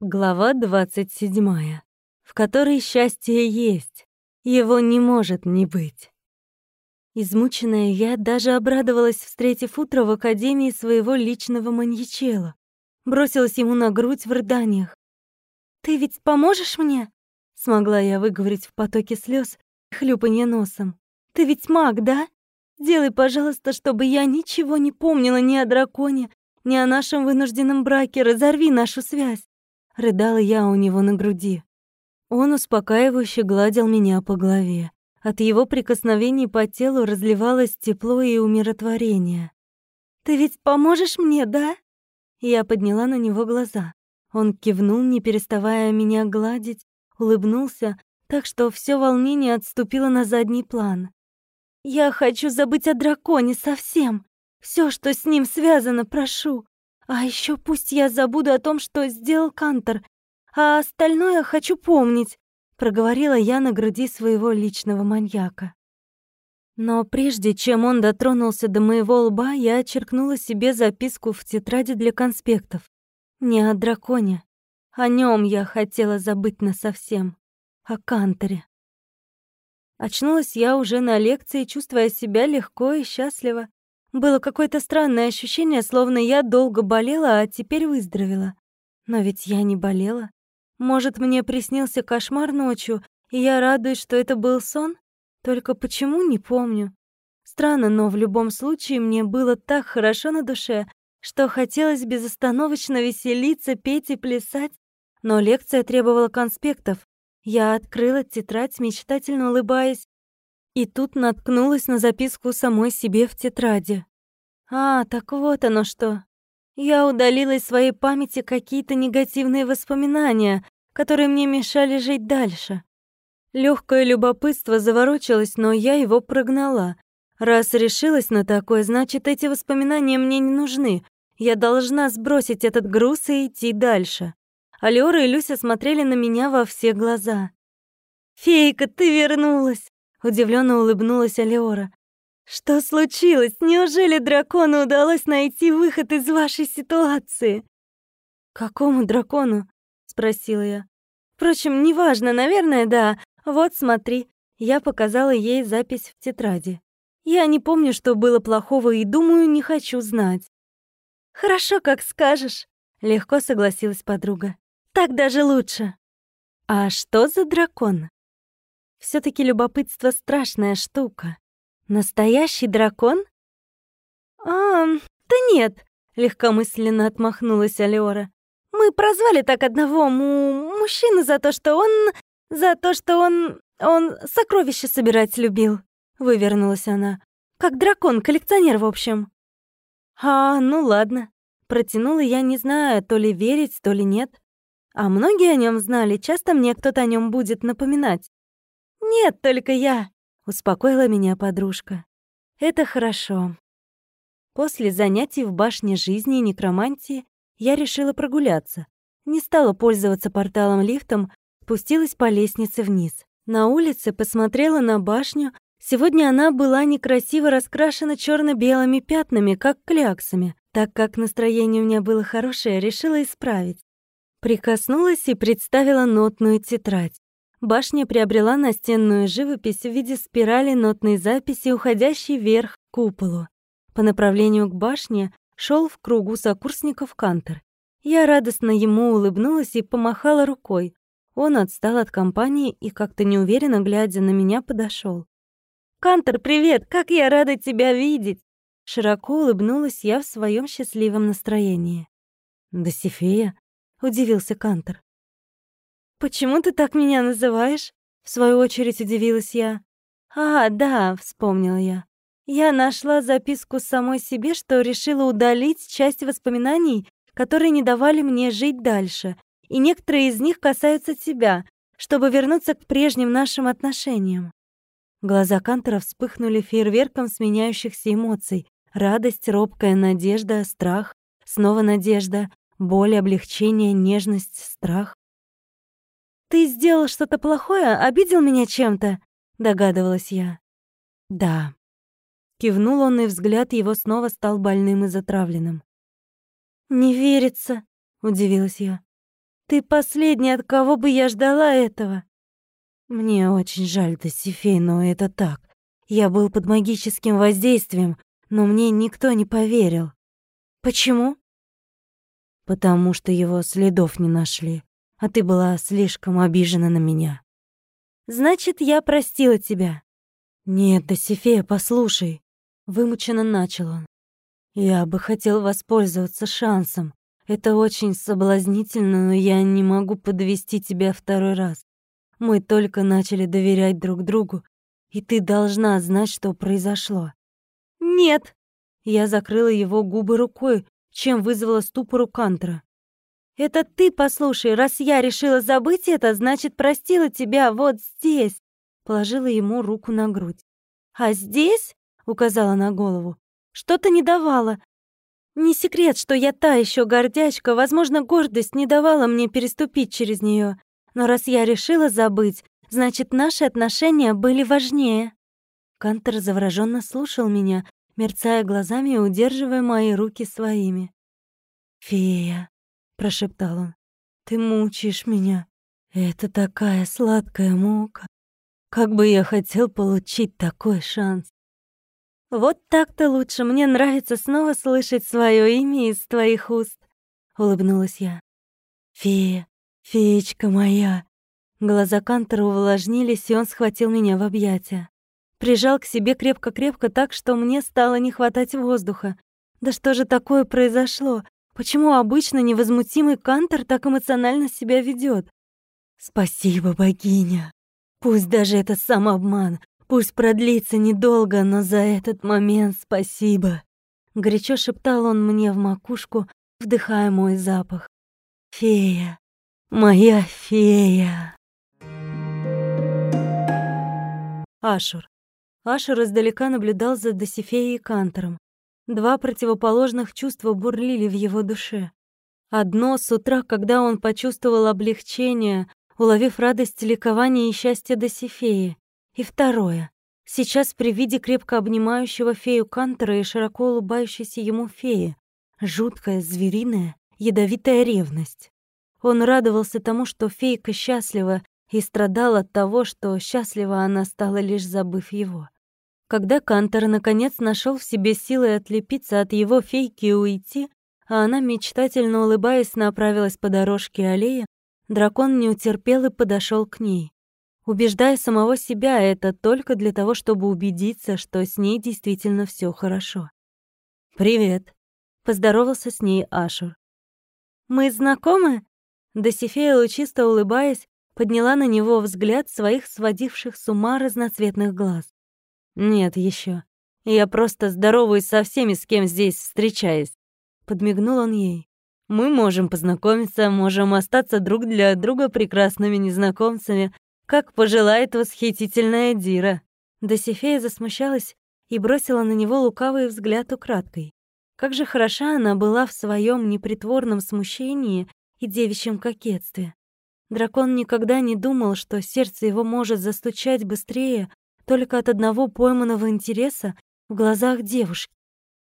Глава 27, в которой счастье есть, его не может не быть. Измученная я даже обрадовалась, встретив утро в академии своего личного маньячела. Бросилась ему на грудь в рыданиях. «Ты ведь поможешь мне?» Смогла я выговорить в потоке слез, хлюпанье носом. «Ты ведь маг, да? Сделай, пожалуйста, чтобы я ничего не помнила ни о драконе, ни о нашем вынужденном браке. Разорви нашу связь рыдала я у него на груди. Он успокаивающе гладил меня по голове. От его прикосновений по телу разливалось тепло и умиротворение. «Ты ведь поможешь мне, да?» Я подняла на него глаза. Он кивнул, не переставая меня гладить, улыбнулся, так что все волнение отступило на задний план. «Я хочу забыть о драконе совсем. Все, что с ним связано, прошу. А еще пусть я забуду о том, что сделал Кантор, а остальное хочу помнить, проговорила я на груди своего личного маньяка. Но прежде чем он дотронулся до моего лба, я очеркнула себе записку в тетради для конспектов. Не о драконе. О нем я хотела забыть насовсем. О Канторе. Очнулась я уже на лекции, чувствуя себя легко и счастливо. Было какое-то странное ощущение, словно я долго болела, а теперь выздоровела. Но ведь я не болела. Может, мне приснился кошмар ночью, и я радуюсь, что это был сон? Только почему, не помню. Странно, но в любом случае мне было так хорошо на душе, что хотелось безостановочно веселиться, петь и плясать. Но лекция требовала конспектов. Я открыла тетрадь, мечтательно улыбаясь, и тут наткнулась на записку самой себе в тетради. А, так вот оно что. Я удалила из своей памяти какие-то негативные воспоминания, которые мне мешали жить дальше. Легкое любопытство заворочилось, но я его прогнала. Раз решилась на такое, значит, эти воспоминания мне не нужны. Я должна сбросить этот груз и идти дальше. Алёра и Люся смотрели на меня во все глаза. «Фейка, ты вернулась!» Удивленно улыбнулась Алиора. «Что случилось? Неужели дракону удалось найти выход из вашей ситуации?» «Какому дракону?» — спросила я. «Впрочем, неважно, наверное, да. Вот, смотри». Я показала ей запись в тетради. Я не помню, что было плохого, и думаю, не хочу знать. «Хорошо, как скажешь», — легко согласилась подруга. «Так даже лучше». «А что за дракон?» все таки любопытство страшная штука. Настоящий дракон? А, да нет, легкомысленно отмахнулась Алиора. Мы прозвали так одного му мужчину за то, что он... За то, что он... Он сокровища собирать любил. Вывернулась она. Как дракон, коллекционер, в общем. А, ну ладно. Протянула я, не знаю, то ли верить, то ли нет. А многие о нем знали, часто мне кто-то о нем будет напоминать. «Нет, только я», — успокоила меня подружка. «Это хорошо». После занятий в башне жизни и некромантии я решила прогуляться. Не стала пользоваться порталом-лифтом, спустилась по лестнице вниз. На улице посмотрела на башню. Сегодня она была некрасиво раскрашена черно белыми пятнами, как кляксами. Так как настроение у меня было хорошее, решила исправить. Прикоснулась и представила нотную тетрадь. Башня приобрела настенную живопись в виде спирали нотной записи, уходящей вверх к куполу. По направлению к башне шел в кругу сокурсников Кантер. Я радостно ему улыбнулась и помахала рукой. Он отстал от компании и как-то неуверенно, глядя на меня, подошел. «Кантер, привет! Как я рада тебя видеть!» Широко улыбнулась я в своем счастливом настроении. «Досифея?» — удивился Кантер. «Почему ты так меня называешь?» В свою очередь удивилась я. «А, да», — вспомнила я. Я нашла записку самой себе, что решила удалить часть воспоминаний, которые не давали мне жить дальше, и некоторые из них касаются тебя, чтобы вернуться к прежним нашим отношениям. Глаза Кантера вспыхнули фейерверком сменяющихся эмоций. Радость, робкая надежда, страх, снова надежда, боль, облегчение, нежность, страх. «Ты сделал что-то плохое? Обидел меня чем-то?» — догадывалась я. «Да». Кивнул он, и взгляд его снова стал больным и затравленным. «Не верится», — удивилась я. Ты последний, от кого бы я ждала этого. Мне очень жаль, Досифей, но это так. Я был под магическим воздействием, но мне никто не поверил. Почему? Потому что его следов не нашли, а ты была слишком обижена на меня. Значит, я простила тебя. Нет, Досифея, послушай. Вымученно начал он. Я бы хотел воспользоваться шансом. Это очень соблазнительно, но я не могу подвести тебя второй раз. Мы только начали доверять друг другу, и ты должна знать, что произошло. Нет. Я закрыла его губы рукой, чем вызвала ступор у Кантера. Это ты послушай, раз я решила забыть это, значит, простила тебя вот здесь. Положила ему руку на грудь. А здесь, указала на голову, что-то не давала. Не секрет, что я та еще гордячка, возможно, гордость не давала мне переступить через нее. Но раз я решила забыть, значит, наши отношения были важнее. Кантер завороженно слушал меня, мерцая глазами и удерживая мои руки своими. «Фея», — прошептал он, — «ты мучаешь меня. Это такая сладкая мука. Как бы я хотел получить такой шанс». «Вот так-то лучше. Мне нравится снова слышать свое имя из твоих уст», — улыбнулась я. «Фея, феечка моя». Глаза Кантера увлажнились, и он схватил меня в объятия. Прижал к себе крепко-крепко так, что мне стало не хватать воздуха. Да что же такое произошло? Почему обычно невозмутимый Кантор так эмоционально себя ведет? Спасибо, богиня. Пусть даже это самообман, пусть продлится недолго, но за этот момент спасибо. Горячо шептал он мне в макушку, вдыхая мой запах. Фея, моя фея. Ашур. Ашер издалека наблюдал за Досифеей и Кантором. Два противоположных чувства бурлили в его душе. Одно с утра, когда он почувствовал облегчение, уловив радость, ликование и счастье Досифеи. И второе. Сейчас при виде крепко обнимающего фею Кантора и широко улыбающейся ему феи. Жуткая, звериная, ядовитая ревность. Он радовался тому, что фейка счастлива, и страдал от того, что счастлива она стала, лишь забыв его. Когда Кантор наконец нашел в себе силы отлепиться от его фейки и уйти, а она, мечтательно улыбаясь, направилась по дорожке аллеи, дракон не утерпел и подошел к ней. Убеждая самого себя, это только для того, чтобы убедиться, что с ней действительно все хорошо. «Привет», — поздоровался с ней Ашур. «Мы знакомы?» Досифея, лучисто улыбаясь, подняла на него взгляд своих сводивших с ума разноцветных глаз. «Нет еще. Я просто здороваюсь со всеми, с кем здесь встречаюсь». Подмигнул он ей. «Мы можем познакомиться, можем остаться друг для друга прекрасными незнакомцами, как пожелает восхитительная Дира». Досифея засмущалась и бросила на него лукавый взгляд украдкой. Как же хороша она была в своем непритворном смущении и девичьем кокетстве. Дракон никогда не думал, что сердце его может застучать быстрее только от одного пойманного интереса в глазах девушки.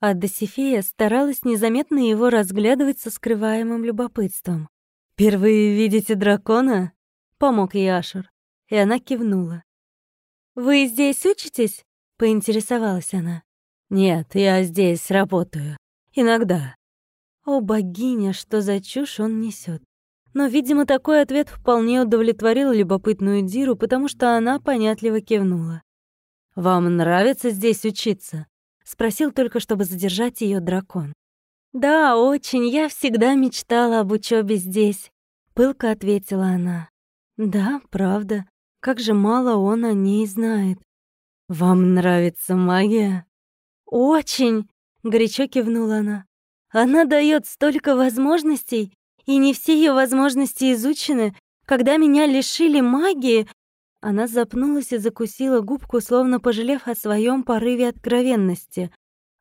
А Досифея старалась незаметно его разглядывать со скрываемым любопытством. «Впервые видите дракона?» — помог ей Ашер, и она кивнула. «Вы здесь учитесь?» — поинтересовалась она. «Нет, я здесь работаю. Иногда». О, богиня, что за чушь он несет. Но, видимо, такой ответ вполне удовлетворил любопытную Диру, потому что она понятливо кивнула. «Вам нравится здесь учиться?» — спросил только, чтобы задержать ее дракон. «Да, очень. Я всегда мечтала об учебе здесь», — пылко ответила она. «Да, правда. Как же мало он о ней знает». «Вам нравится магия?» «Очень!» — горячо кивнула она. «Она дает столько возможностей, и не все ее возможности изучены. Когда меня лишили магии, она запнулась и закусила губку, словно пожалев о своем порыве откровенности.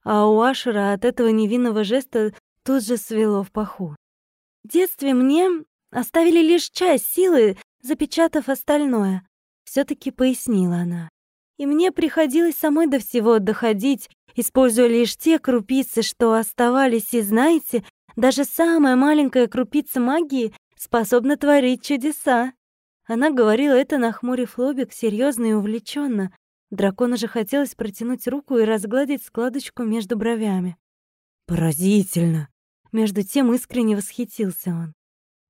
А у Ашера от этого невинного жеста тут же свело в паху. В детстве мне оставили лишь часть силы, запечатав остальное. все таки пояснила она. И мне приходилось самой до всего доходить, используя лишь те крупицы, что оставались, и знаете, даже самая маленькая крупица магии способна творить чудеса. Она говорила это, нахмурив лобик, серьезно и увлеченно. Дракону же хотелось протянуть руку и разгладить складочку между бровями. «Поразительно!» Между тем искренне восхитился он.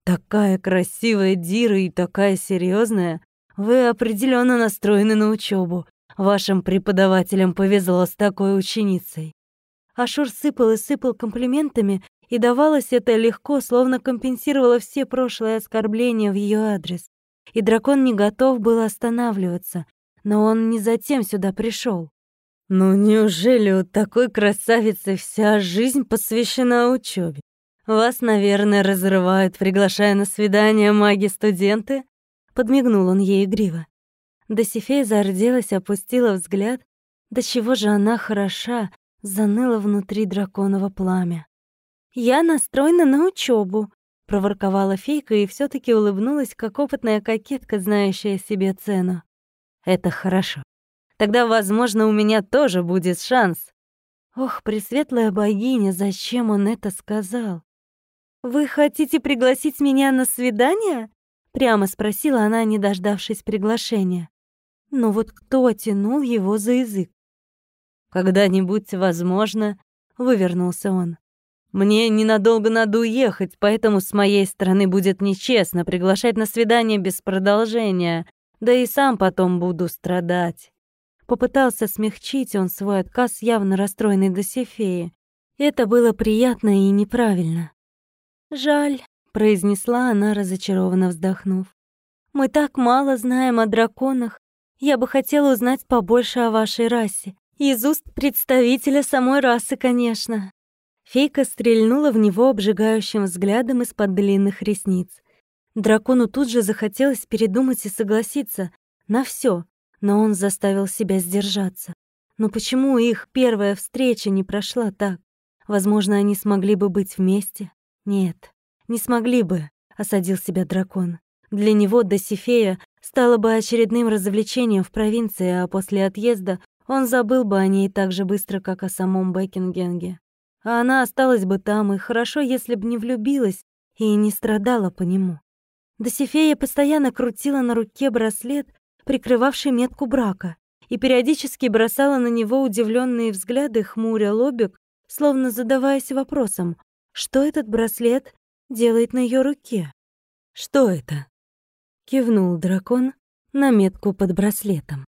«Такая красивая Дира и такая серьезная. Вы определенно настроены на учебу. Вашим преподавателям повезло с такой ученицей». Ашур сыпал и сыпал комплиментами, и давалось это легко, словно компенсировало все прошлые оскорбления в ее адрес. И дракон не готов был останавливаться, но он не затем сюда пришел. «Ну неужели у такой красавицы вся жизнь посвящена учебе? Вас, наверное, разрывают, приглашая на свидание маги-студенты?» Подмигнул он ей игриво. Досифея зарделась, опустила взгляд. До чего же она хороша, заныло внутри драконово пламя. «Я настроена на учебу, проворковала фейка и все таки улыбнулась, как опытная кокетка, знающая себе цену. «Это хорошо. Тогда, возможно, у меня тоже будет шанс». Ох, пресветлая богиня, зачем он это сказал? «Вы хотите пригласить меня на свидание?» Прямо спросила она, не дождавшись приглашения. Но вот кто тянул его за язык? «Когда-нибудь, возможно», — вывернулся он. «Мне ненадолго надо уехать, поэтому с моей стороны будет нечестно приглашать на свидание без продолжения, да и сам потом буду страдать». Попытался смягчить он свой отказ, явно расстроенный Досифеи. Это было приятно и неправильно. «Жаль», — произнесла она, разочарованно вздохнув. «Мы так мало знаем о драконах. Я бы хотела узнать побольше о вашей расе. Из уст представителя самой расы, конечно. Фейка стрельнула в него обжигающим взглядом из-под длинных ресниц. Дракону тут же захотелось передумать и согласиться на все, но он заставил себя сдержаться. Но почему их первая встреча не прошла так? Возможно, они смогли бы быть вместе? Нет, не смогли бы, осадил себя дракон. Для него Досифея стала бы очередным развлечением в провинции, а после отъезда он забыл бы о ней так же быстро, как о самом Бекингенге. А она осталась бы там, и хорошо, если бы не влюбилась и не страдала по нему. Досифея постоянно крутила на руке браслет, прикрывавший метку брака, и периодически бросала на него удивленные взгляды, хмуря лобик, словно задаваясь вопросом, что этот браслет делает на ее руке. «Что это?» — кивнул дракон на метку под браслетом.